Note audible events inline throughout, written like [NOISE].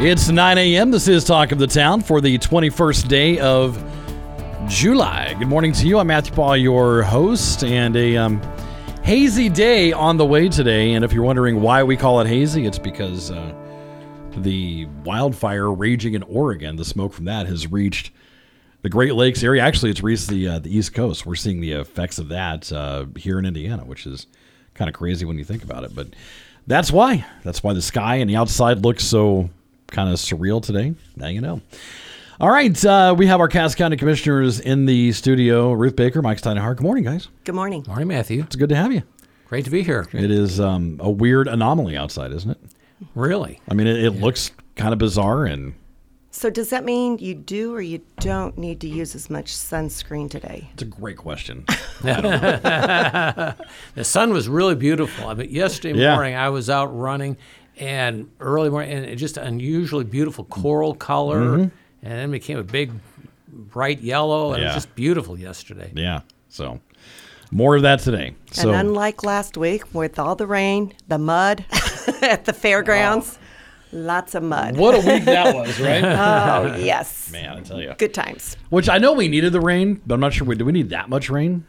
It's 9 a.m. This is Talk of the Town for the 21st day of July. Good morning to you. I'm Matthew Paul, your host, and a um, hazy day on the way today. And if you're wondering why we call it hazy, it's because uh, the wildfire raging in Oregon, the smoke from that has reached the Great Lakes area. Actually, it's reached the uh, the East Coast. We're seeing the effects of that uh, here in Indiana, which is kind of crazy when you think about it. But that's why. That's why the sky and the outside looks so kind of surreal today. Now you know. All right, uh, we have our Cass County Commissioners in the studio. Ruth Baker, Mike Stajduhar. Good morning, guys. Good morning. Morning, Matthew. It's good to have you. Great to be here. It is um, a weird anomaly outside, isn't it? Really? I mean, it, it looks kind of bizarre and So, does that mean you do or you don't need to use as much sunscreen today? it's a great question. [LAUGHS] [LAUGHS] The sun was really beautiful. I mean, yesterday Yeah. morning I was out running, and early morning, and just unusually beautiful coral color, and then became a big, bright yellow, and it Mm-hmm. Was just beautiful yesterday. yeah. So more of that today. So and unlike last week with all the rain, the mud [LAUGHS] at the fairgrounds, lots of mud. what a week that [LAUGHS] was, right? Oh, [LAUGHS] yes. Man, I tell you. Good times. Which I know we needed the rain, but I'm not sure. We, do we need that much rain?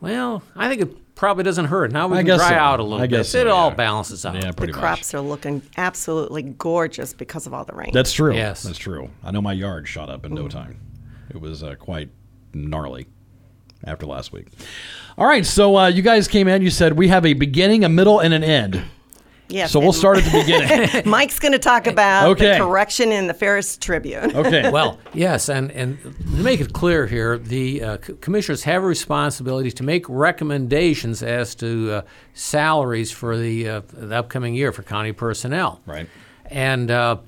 Well, I think it probably doesn't hurt. Now we I can dry so. out a little I bit. guess so, it all balances out. Yeah, The pretty much. crops are looking absolutely gorgeous because of all the rain. That's true. Yes. That's true. I know my yard shot up in no time. It was uh, quite gnarly after last week. All right, so uh, you guys came in. You said we have a beginning, a middle, and an end. Yes. So we'll start at the beginning. [LAUGHS] Mike's going to talk about Okay. the correction in the Pharos Tribune. Okay. [LAUGHS] well, yes, and, and to make it clear here, the uh, commissioners have a responsibility to make recommendations as to uh, salaries for the, uh, the upcoming year for county personnel. Right. And uh,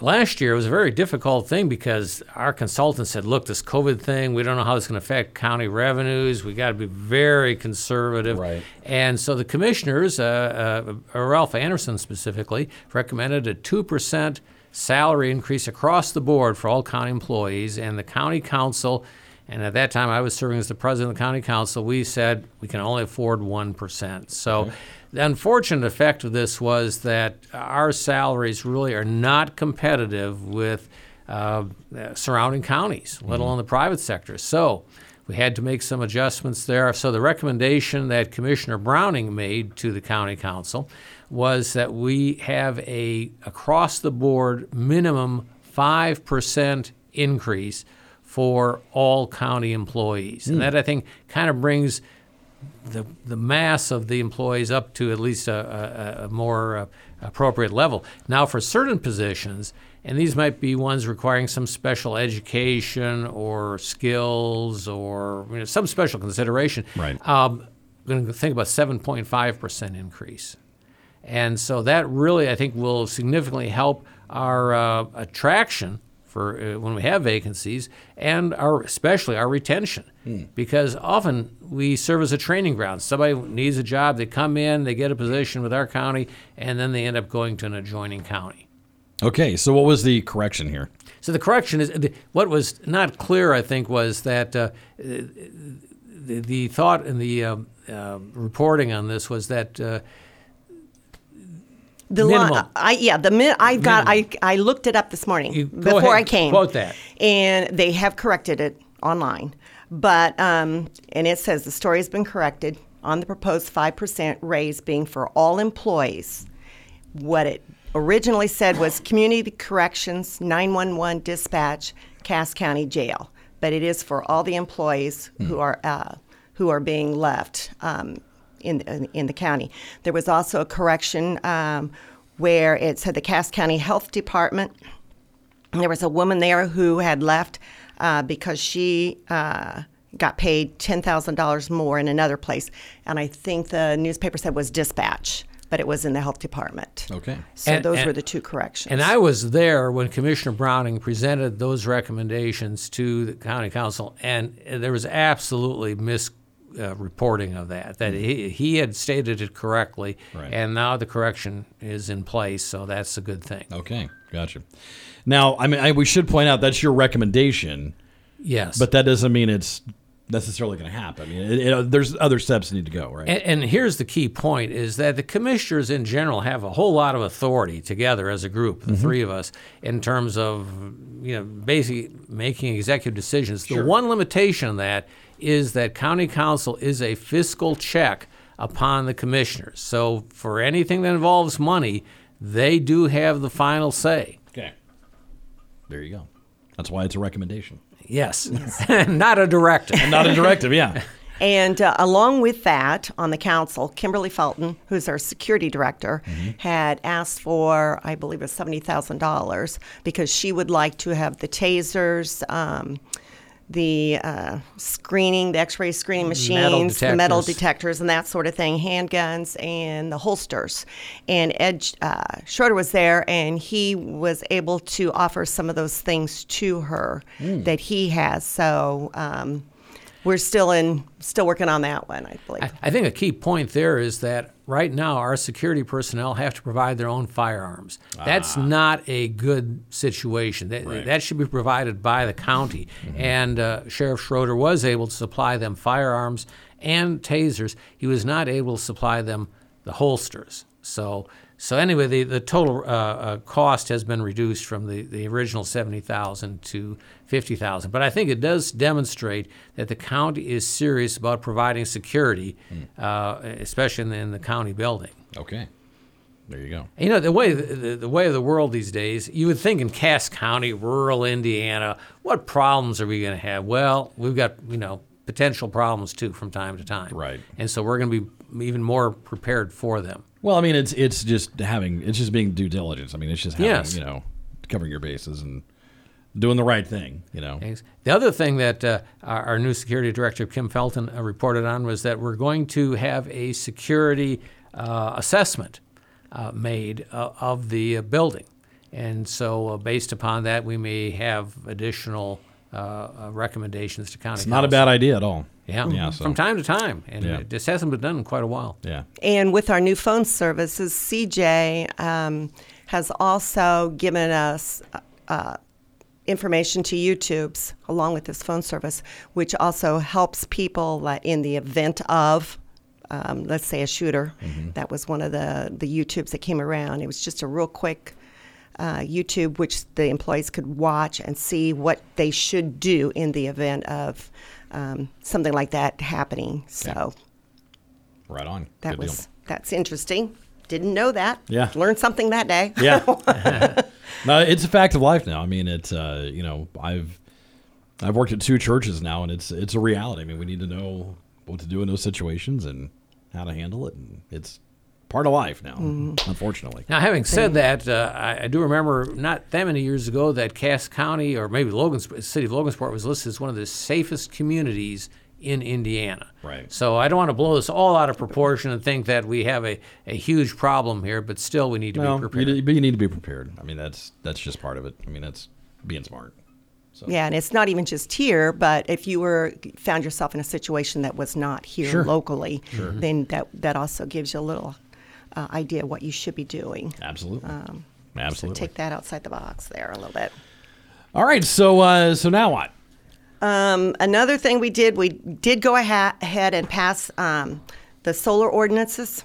last year it was a very difficult thing because our consultant said, look, this COVID thing, we don't know how it's going to affect county revenues. We got to be very conservative. Right. And so the commissioners, uh, uh, Ralph Anderson specifically, recommended a 2% salary increase across the board for all county employees. And the county council, and at that time I was serving as the president of the county council, we said we can only afford 1%. So the unfortunate effect of this was that our salaries really are not competitive with uh, surrounding counties, let alone the private sector. So we had to make some adjustments there. So the recommendation that Commissioner Browning made to the county council was that we have a across the board minimum 5% increase for all county employees. And that I think kind of brings the, the mass of the employees up to at least a, a, a more uh, appropriate level. Now, for certain positions, and these might be ones requiring some special education or skills or you know, some special consideration. Right. Um, I'm going to think about 7.5% increase. And so that really, I think, will significantly help our uh, attraction for uh, when we have vacancies and our, especially our retention. Because often we serve as a training ground. Somebody needs a job, they come in, they get a position with our county, and then they end up going to an adjoining county. okay. So what was the correction here? So the correction is what was not clear. I think was that uh, the, the thought in the uh, uh, reporting on this was that uh, The Minimum. I yeah, the min, I got I I looked it up this morning You- before ahead, I came. quote that. and they have corrected it online. But um, and it says the story has been corrected on the proposed five percent raise being for all employees. What it originally said was community corrections, nine one one dispatch, Cass County Jail. But it is for all the employees who are uh, who are being left um, in, in in the county. There was also a correction um, where it said the Cass County Health Department. There was a woman there who had left uh, because she uh, got paid ten thousand dollars more in another place, and I think the newspaper said was dispatch but it was in the health department. Okay. So And- those and- were the two corrections. And I was there when Commissioner Browning presented those recommendations to the county council, and there was absolutely Uh, misreporting of that. That mm-hmm. he, he had stated it correctly, Right. and now the correction is in place, so that's a good thing. Okay. Gotcha. Now, I mean, I, we should point out that's your recommendation, Yes. but that doesn't mean it's necessarily going to happen. I mean, it, it, uh, there's other steps that need to go, right? And, and here's the key point: is that the commissioners in general have a whole lot of authority together as a group, the mm-hmm. three of us, in terms of you know basically making executive decisions. The one limitation of that is that county council is a fiscal check upon the commissioners. So for anything that involves money, they do have the final say. okay. There you go. That's why it's a recommendation, Yes, [LAUGHS] not a directive. not a directive. Yeah. [LAUGHS] And uh, along with that, on the council, Kimberly Felton, who's our security director, Mm-hmm. had asked for, I believe, it was seventy thousand dollars because she would like to have the tasers, um, the uh, screening, the X-ray screening machines, the metal detectors. and that sort of thing, handguns, and the holsters. And Ed uh, Schroeder was there, and he was able to offer some of those things to her Hmm. that he has. So. Um, we're still in, still working on that one, I believe. I, I think a key point there is that right now our security personnel have to provide their own firearms. That's not a good situation. That, that should be provided by the county. And uh, Sheriff Schroeder was able to supply them firearms and tasers. He was not able to supply them the holsters. So, so anyway, the, the total uh, uh, cost has been reduced from the, the original seventy thousand to fifty thousand. But I think it does demonstrate that the county is serious about providing security, uh, especially in the, in the county building. Okay. There you go. You know the way the, the, the way of the world these days. You would think in Cass County, rural Indiana, what problems are we going to have? Well, we've got you know potential problems too from time to time. Right. And so we're going to be even more prepared for them. Well, I mean, it's it's just having it's just being due diligence. I mean, it's just having, Yes. you know covering your bases and doing the right thing. You know. The other thing that uh, our, our new security director, Kim Felton, uh, reported on was that we're going to have a security uh, assessment uh, made uh, of the uh, building. And so, uh, based upon that, we may have additional recommendations to county It's not a bad idea at all. Yeah, Yeah, so- from time to time. And Yeah. uh, this hasn't been done in quite a while. Yeah. And with our new phone services, CJ um, has also given us uh, information to YouTube's along with this phone service, which also helps people like, in the event of, um, let's say, a shooter. That was one of the, the YouTubes that came around. It was just a real quick uh, YouTube, which the employees could watch and see what they should do in the event of um, something like that happening. So. Right on. That Good was deal. that's interesting. Didn't know that. Yeah. Learned something that day. Yeah. [LAUGHS] [LAUGHS] no, it's a fact of life now. I mean, it's uh, you know, I've I've worked at two churches now, and it's it's a reality. I mean, we need to know what to do in those situations and how to handle it, and it's part of life now. Unfortunately. Now, having said that, uh, I, I do remember not that many years ago that Cass County, or maybe Logansport, city of Logansport, was listed as one of the safest communities in Indiana. Right. So I don't want to blow this all out of proportion and think that we have a, a huge problem here, but still we need to No, be prepared. need- but you need to be prepared. I mean, that's that's just part of it. I mean, that's being smart. So. Yeah, and it's not even just here, but if you were found yourself in a situation that was not here Sure. locally, then that that also gives you a little uh, idea what you should be doing. Absolutely. So Absolutely. take that outside the box there a little bit. All right. So uh, so now what? Um, another thing we did, we did go aha- ahead and pass um, the solar ordinances.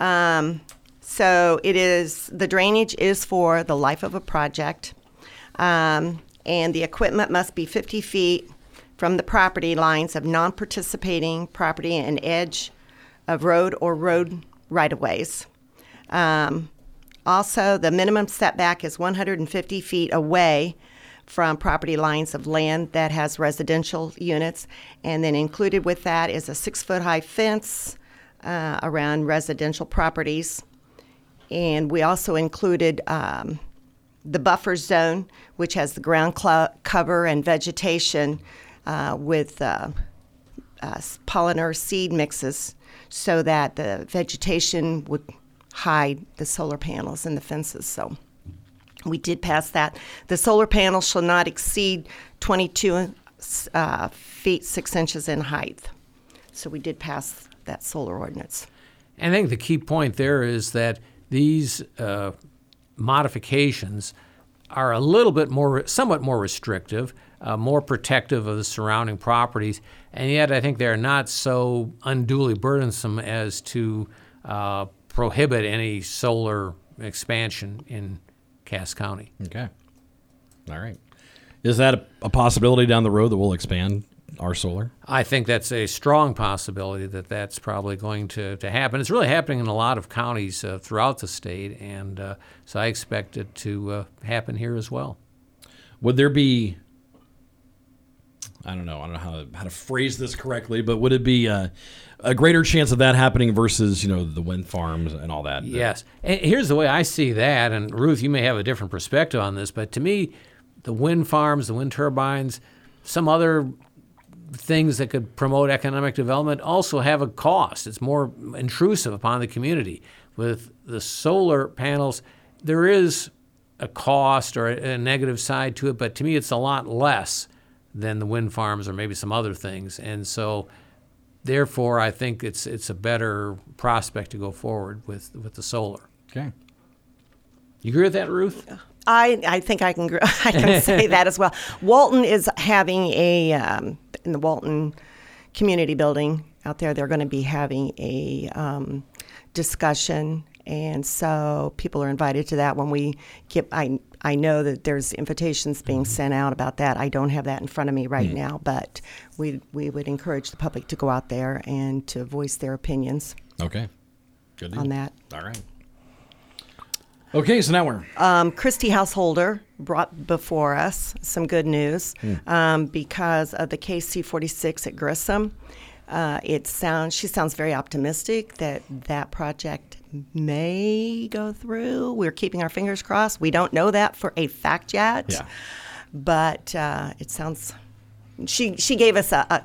Um, so it is the drainage is for the life of a project, um, and the equipment must be 50 feet from the property lines of non-participating property and edge of road or road right-of-ways. Um, also, the minimum setback is 150 feet away from property lines of land that has residential units, and then included with that is a six-foot high fence uh, around residential properties. And we also included um, the buffer zone, which has the ground clo- cover and vegetation uh, with uh, uh, pollinator seed mixes so that the vegetation would hide the solar panels and the fences. So we did pass that. The solar panels shall not exceed 22 uh, feet 6 inches in height. So we did pass that solar ordinance. I think the key point there is that these uh, modifications are a little bit more, somewhat more restrictive, uh, more protective of the surrounding properties, and yet I think they're not so unduly burdensome as to uh, prohibit any solar expansion in Cass County. Okay. All right. Is that a, a possibility down the road that we'll expand our solar? I think that's a strong possibility that that's probably going to, to happen. It's really happening in a lot of counties uh, throughout the state, and uh, so I expect it to uh, happen here as well. Would there be? I don't know. I don't know how to, how to phrase this correctly, but would it be uh, a greater chance of that happening versus you know the wind farms and all that? Yes. And here's the way I see that, and Ruth, you may have a different perspective on this, but to me, the wind farms, the wind turbines, some other things that could promote economic development also have a cost. It's more intrusive upon the community. With the solar panels, there is a cost or a, a negative side to it, but to me, it's a lot less than the wind farms or maybe some other things. And so, therefore, I think it's it's a better prospect to go forward with with the solar. Okay. You agree with that, Ruth? I, I think I can [LAUGHS] I can say that as well. Walton is having a um, in the Walton Community Building out there. They're going to be having a um, discussion, and so people are invited to that. When we get, I I know that there's invitations being sent out about that. I don't have that in front of me right now, but we we would encourage the public to go out there and to voice their opinions Okay. Good deal. on that. All right. Okay, so now we're um, Christy Householder brought before us some good news um, because of the KC 46 at Grissom. Uh, it sounds she sounds very optimistic that that project may go through. We're keeping our fingers crossed. We don't know that for a fact yet, Yeah. but uh, it sounds. She she gave us a, a,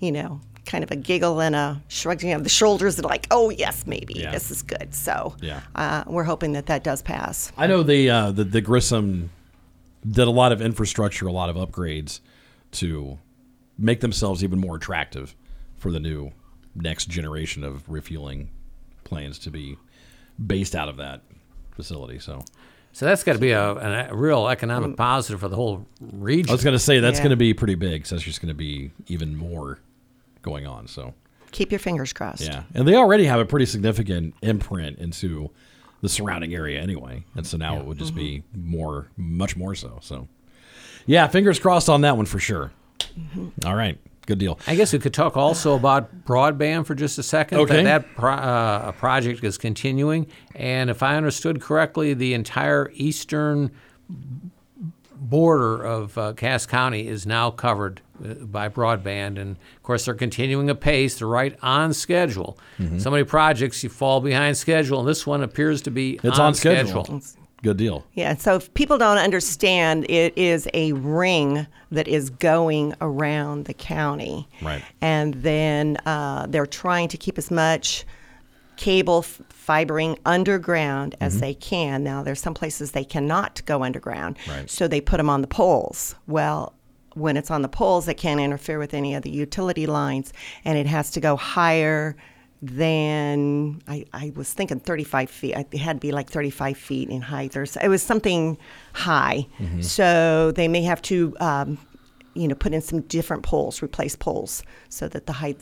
you know, kind of a giggle and a shrugging of the shoulders, and like, oh yes, maybe Yeah. this is good. So Yeah. uh, we're hoping that that does pass. I know the, uh, the the Grissom did a lot of infrastructure, a lot of upgrades to make themselves even more attractive for the new next generation of refueling planes to be based out of that facility. So So that's got to be a, a, a real economic mm. positive for the whole region. I was going to say that's Yeah. going to be pretty big. So that's just going to be even more going on. So Keep your fingers crossed. yeah, and they already have a pretty significant imprint into the surrounding area anyway, and so now it would just mm-hmm. be more, much more so. So yeah, fingers crossed on that one for sure. Mm-hmm. All right, good deal. I guess we could talk also about broadband for just a second. Okay. That, that pro, uh, project is continuing, and if I understood correctly, the entire eastern border of uh, Cass County is now covered uh, by broadband, and of course they're continuing apace. They're right on schedule. Mm-hmm. So many projects you fall behind schedule, and this one appears to be It's on schedule. Good deal. Yeah, so if people don't understand, it is a ring that is going around the county. Right. And then uh, they're trying to keep as much cable f- fibering underground Mm-hmm. as they can. Now, there's some places they cannot go underground. Right. So they put them on the poles. Well, when it's on the poles, it can't interfere with any of the utility lines, and it has to go higher than I, I was thinking 35 feet. It had to be like 35 feet in height, or so. it was something high. So they may have to, um, you know, put in some different poles, replace poles, so that the height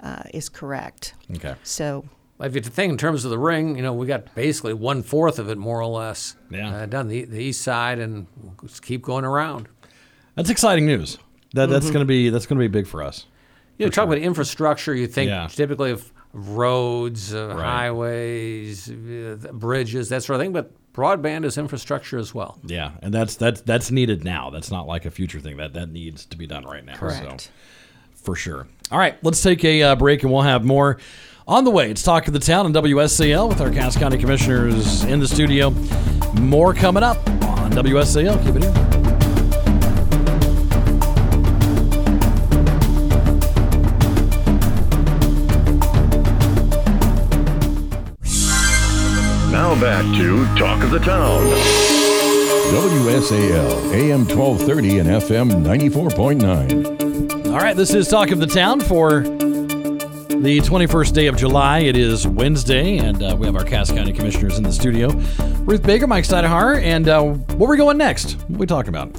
uh, is correct. Okay. So If you think in terms of the ring, you know, we got basically one fourth of it, more or less, Yeah. uh, done the, the east side, and we'll just keep going around. That's exciting news. That that's going to be that's going to be big for us. You know, talk about infrastructure. You think Yeah. typically of roads, uh, Right. highways, uh, bridges, that sort of thing. But broadband is infrastructure as well. Yeah, and that's that's that's needed now. That's not like a future thing. That that needs to be done right now. Correct. So, for sure. All right, let's take a uh, break and we'll have more on the way. It's Talk of the Town on WSAL with our Cass County Commissioners in the studio. More coming up on WSAL. Keep it here. Back to Talk of the Town. WSAL, AM 1230 and FM 94.9. All right, this is Talk of the Town for the 21st day of July. It is Wednesday, and uh, we have our Cass County Commissioners in the studio. Ruth Baker, Mike Stajduhar, and uh, what we're going next? What are we talking about?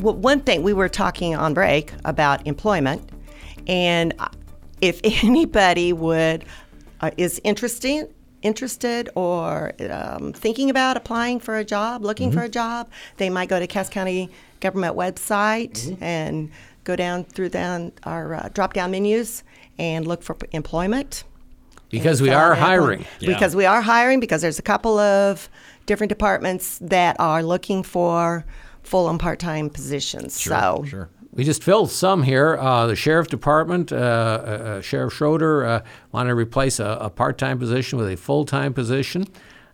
Well, one thing we were talking on break about employment, and if [LAUGHS] anybody would uh, is interested interested or um, thinking about applying for a job, looking Mm-hmm. for a job, they might go to Cass County government website Mm-hmm. and go down through down our uh, drop down menus and look for p- employment. Because we are an appli- hiring. Because we are hiring because there's a couple of different departments that are looking for full and part time positions. so Sure. We just filled some here. Uh, the sheriff department, uh, uh, uh, Sheriff Schroeder, uh, wanted to replace a, a part-time position with a full-time position,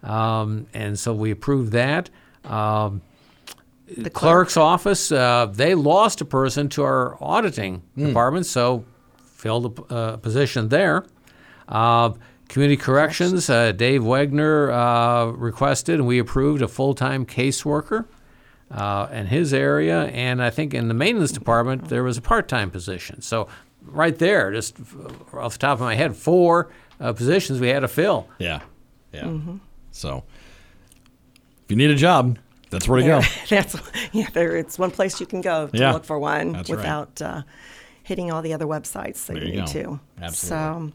um, and so we approved that. Um, the clerk's office, uh, they lost a person to our auditing department, so filled a uh, position there. Uh, community corrections, uh, Dave Wegner uh, requested, and we approved a full-time caseworker uh, in his area. And I think in the maintenance department, there was a part-time position. So right there, just off the top of my head, four uh, positions we had to fill. Yeah. Yeah. So, if you need a job, that's where to go. [LAUGHS] That's yeah. There, it's one place you can go to Yeah, look for one that's right. without uh, hitting all the other websites that There you you need go. to. Absolutely.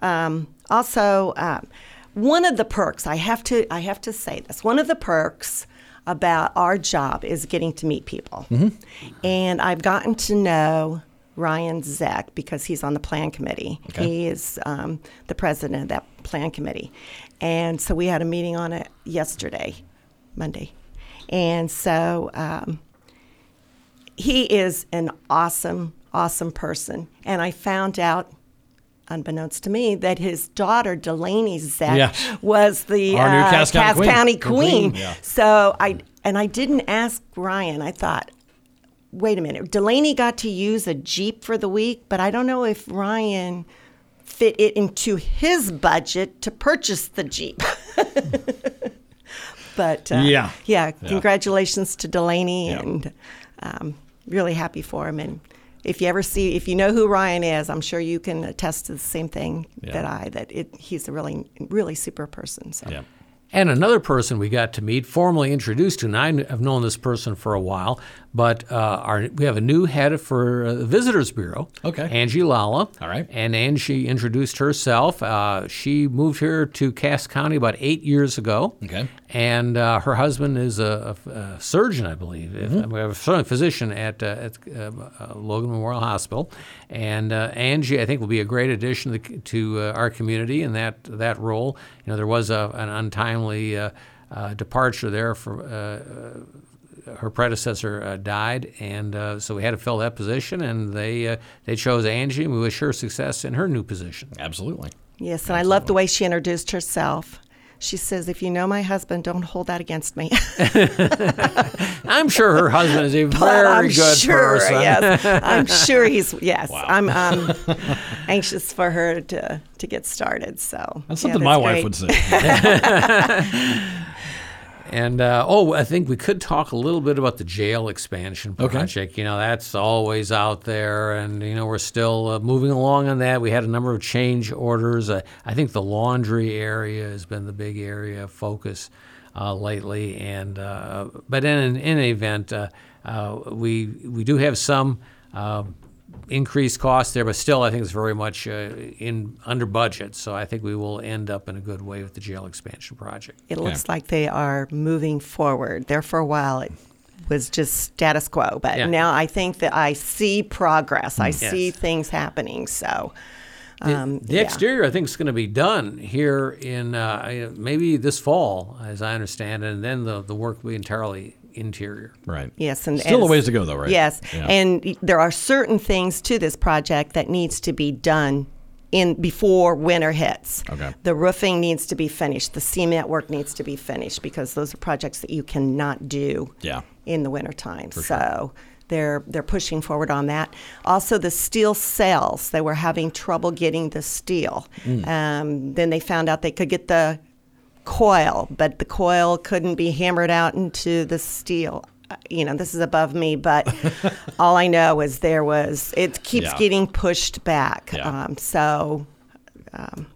So, um, also, um, one of the perks I have to I have to say this. One of the perks about our job is getting to meet people, Mm-hmm. and I've gotten to know. Ryan Zeck, because he's on the plan committee. Okay. He is um, the president of that plan committee. And so we had a meeting on it yesterday, Monday. And so um, he is an awesome, awesome person. And I found out, unbeknownst to me, that his daughter, Delaney Yeah. was the Our uh, Cass County Queen. County queen, Queen. yeah. So I, and I didn't ask Ryan. I thought, wait a minute. Delaney got to use a Jeep for the week, but I don't know if Ryan fit it into his budget to purchase the Jeep. [LAUGHS] but uh, Yeah. yeah, congratulations to Delaney, and um, really happy for him. And if you ever see, if you know who Ryan is, I'm sure you can attest to the same thing Yeah. that I that it, he's a really, really super person. So. Yeah. And another person we got to meet, formally introduced to, and I have known this person for a while, but uh, our, we have a new head for uh, the Visitors Bureau. Okay. Angie Lala. All right. And Angie introduced herself. Uh, she moved here to Cass County about eight years ago. Okay. And uh, her husband is a, a- a surgeon, I believe. Mm-hmm. We have a physician at, uh, at Logan Memorial Hospital. And uh, Angie, I think, will be a great addition to, to uh, our community in that that role. You know, there was a, an untimely uh, uh, departure there for. Uh, uh, her predecessor uh, died, and uh, so we had to fill that position. And they uh, they chose Angie, and we wish her success in her new position. Absolutely. Yes, and I love the way she introduced herself. She says, "If you know my husband, don't hold that against me." [LAUGHS] I'm sure her husband is a But very I'm good sure, person. Yes, I'm sure he's [LAUGHS] yes. Wow. I'm um, [LAUGHS] anxious for her to to get started. So That's yeah, something my great. wife would say. And uh, oh, I think we could talk a little bit about the jail expansion Okay. project. You know, that's always out there, and you know we're still uh, moving along on that. We had a number of change orders. Uh, I think the laundry area has been the big area of focus uh, lately. And uh, but in in any event, uh, uh, we we do have some. Uh, increased costs there, but still, I think it's very much uh, in under budget. So I think we will end up in a good way with the jail expansion project. It looks like they are moving forward. There for a while, it was just status quo, but Yeah. now I think that I see progress. I Yes. see things happening. So. Um, The yeah. exterior, I think, is going to be done here in uh, maybe this fall, as I understand it, and then the, the work will be entirely interior. right. Yes, and Still a ways to go, though, right? Yes, Yeah. and there are certain things to this project that needs to be done in before winter hits. Okay. The roofing needs to be finished. The cement work needs to be finished because those are projects that you cannot do Yeah. in the winter wintertime. So they're they're pushing forward on that. Also, the steel cells they were having trouble getting the steel. Mm. Um, then they found out they could get the coil, but the coil couldn't be hammered out into the steel. Uh, You know, this is above me, but [LAUGHS] all I know is there was, it keeps Yeah. getting pushed back. Yeah. Um, so,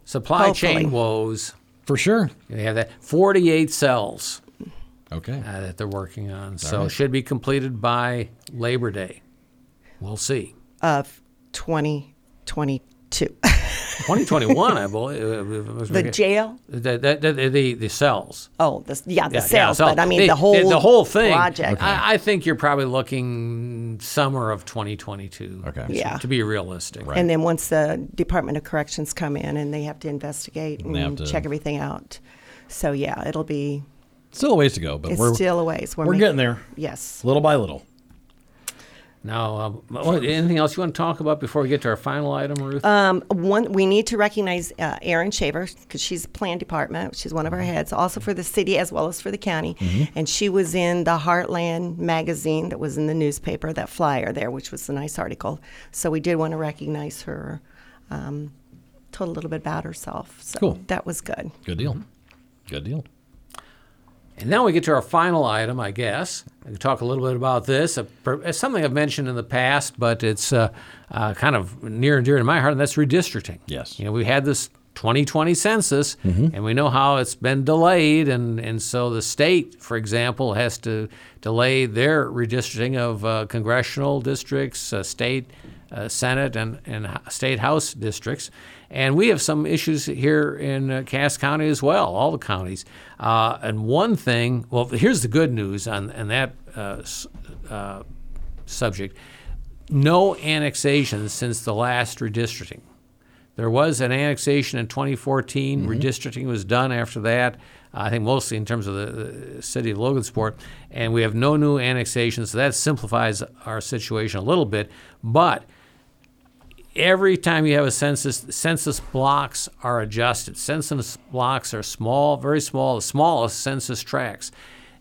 Supply chain woes. For sure. They have that 48 cells Okay. uh, that they're working on. So right. should be completed by Labor Day. We'll see. of 2022. 2021, I [LAUGHS] believe. uh, the jail? The, the, the, the, the cells. Oh, the, yeah, the Yeah, yeah, sales, but I mean the, the whole the whole thing. project. I, I think you're probably looking summer of 2022. Okay. Yeah. To be realistic. Right. And then once the Department of Corrections come in and they have to investigate and They have to- check everything out. So yeah, it'll be Still a ways to go, but it's we're still a ways. we're making- getting there, Yes. little by little. Now, what- anything else you want to talk about before we get to our final item, Ruth? Um, one, we need to recognize uh, Erin Shaver because she's plan department. She's one of our Mm-hmm. heads, also for the city as well as for the county. And she was in the Heartland magazine that was in the newspaper. That flyer there, which was a nice article. So we did want to recognize her. Um, told a little bit about herself. So Cool. that was good. Good deal. Good deal. And now we get to our final item, I guess. I can talk a little bit about this. Uh, It's something I've mentioned in the past, but it's uh, uh, kind of near and dear to my heart, and that's redistricting. Yes. You know, we had this 2020 census, and we know how it's been delayed, and, and so the state, for example, has to delay their redistricting of uh, congressional districts, uh, state, uh, Senate, and, and state House districts. And we have some issues here in uh, Cass County as well, all the counties. Uh, and one thing, well, here's the good news on, on that uh, uh, subject no annexations since the last redistricting. There was an annexation in 2014. Mm-hmm. Redistricting was done after that. I think mostly in terms of the, the city of Logansport, and we have no new annexations. So that simplifies our situation a little bit. But every time you have a census, census blocks are adjusted. Census blocks are small, very small, the smallest census tracts.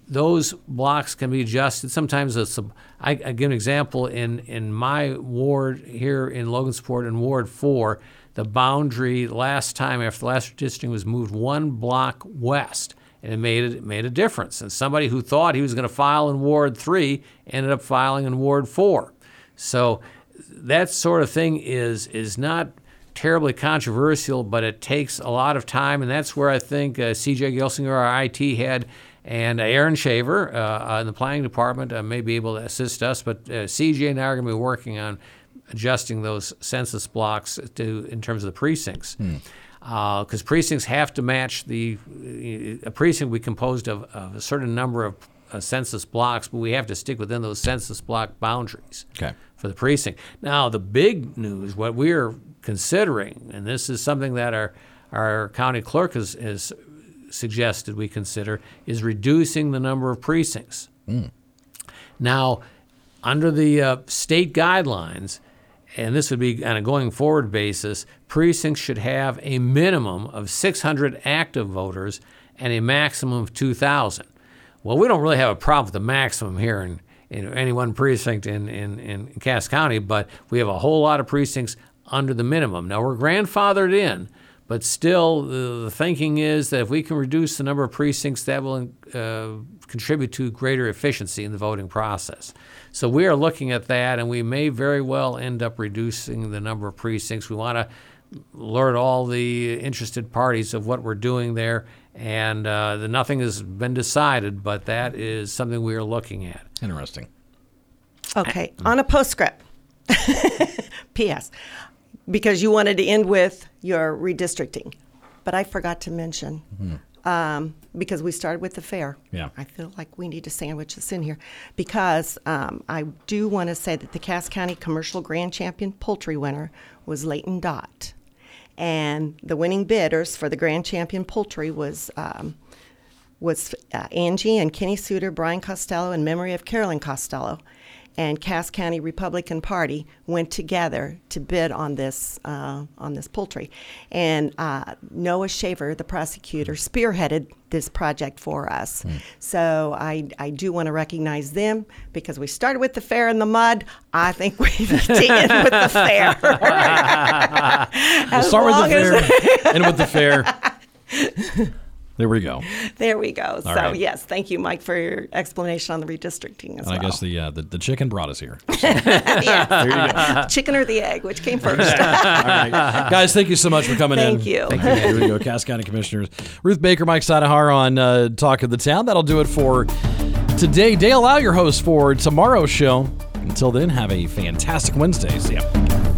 Those blocks can be adjusted. Sometimes it's a, I, I give an example in, in my ward here in Logansport in Ward 4, the boundary last time after the last redistricting was moved one block west and it made it made a difference. And somebody who thought he was going to file in Ward Three ended up filing in Ward Four. So that sort of thing is is not terribly controversial, but it takes a lot of time, and that's where I think uh, C.J. Gelsinger, our IT head, and Aaron Shaver uh, in the planning department uh, may be able to assist us. But uh, C.J. and I are going to be working on adjusting those census blocks to in terms of the precincts because precincts have to match the a precinct we composed of, of a certain number of uh, census blocks, but we have to stick within those census block boundaries Okay. for the precinct. Now, the big news, what we're considering, and this is something that our our county clerk has, has suggested we consider, is reducing the number of precincts. Now, under the uh, state guidelines, and this would be on a going forward basis, precincts should have a minimum of 600 active voters and a maximum of 2,000. Well, we don't really have a problem with the maximum here in, in any one precinct in, in, in Cass County, but we have a whole lot of precincts under the minimum. Now, we're grandfathered in, but still, the, the thinking is that if we can reduce the number of precincts, that will uh, contribute to greater efficiency in the voting process. So we are looking at that, and we may very well end up reducing the number of precincts. We want to alert all the interested parties of what we're doing there, and uh, the, nothing has been decided, but that is something we are looking at. Interesting. Okay, on a postscript. [LAUGHS] P.S. Because you wanted to end with your redistricting, but I forgot to mention um, because we started with the fair. Yeah. I feel like we need to sandwich this in here because um, I do want to say that the Cass County Commercial Grand Champion poultry winner was Leighton Dot, and the winning bidders for the Grand Champion poultry was. Um, was uh, Angie and Kenny Suter, Brian Costello, in memory of Carolyn Costello. And Cass County Republican Party went together to bid on this uh, on this poultry, and uh, Noah Shaver, the prosecutor, spearheaded this project for us. So I I do want to recognize them because we started with the fair in the mud. I think we need to end with the fair. We'll start with the fair, end with the fair. [LAUGHS] There we go. [LAUGHS] There we go. so right. yes, thank you, Mike, for your explanation on the redistricting as And I well. guess the, uh, the the chicken brought us here. [LAUGHS] Chicken or the egg, which came [LAUGHS] first? All right. Guys, thank you so much for coming in. Thank you. Thank you. Here we go. Cass County Commissioners Ruth Baker, Mike Stajduhar on uh, Talk of the Town. That'll do it for today. Dale Lau, your host for tomorrow's show. Until then, have a fantastic Wednesday. See ya.